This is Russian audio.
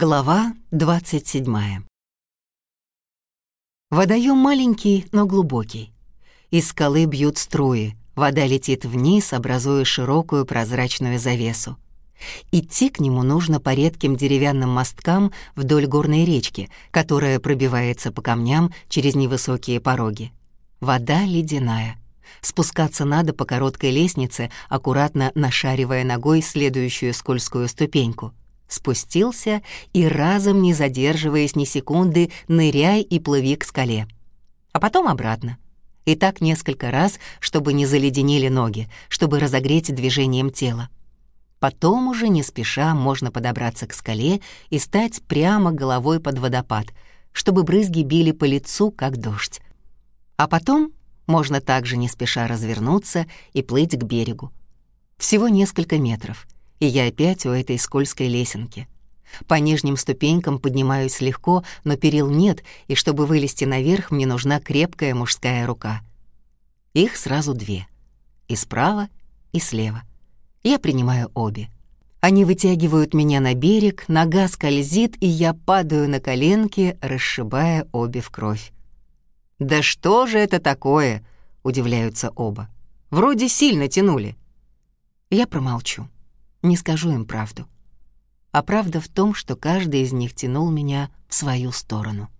Глава 27. Водоем маленький, но глубокий. Из скалы бьют струи, вода летит вниз, образуя широкую прозрачную завесу. Идти к нему нужно по редким деревянным мосткам вдоль горной речки, которая пробивается по камням через невысокие пороги. Вода ледяная. Спускаться надо по короткой лестнице, аккуратно нашаривая ногой следующую скользкую ступеньку — спустился и разом, не задерживаясь ни секунды, ныряй и плыви к скале. А потом обратно. И так несколько раз, чтобы не заледенели ноги, чтобы разогреть движением тела. Потом уже не спеша можно подобраться к скале и стать прямо головой под водопад, чтобы брызги били по лицу, как дождь. А потом можно также не спеша развернуться и плыть к берегу. Всего несколько метров — и я опять у этой скользкой лесенки. По нижним ступенькам поднимаюсь легко, но перил нет, и чтобы вылезти наверх, мне нужна крепкая мужская рука. Их сразу две. И справа, и слева. Я принимаю обе. Они вытягивают меня на берег, нога скользит, и я падаю на коленки, расшибая обе в кровь. «Да что же это такое?» — удивляются оба. «Вроде сильно тянули». Я промолчу не скажу им правду. А правда в том, что каждый из них тянул меня в свою сторону.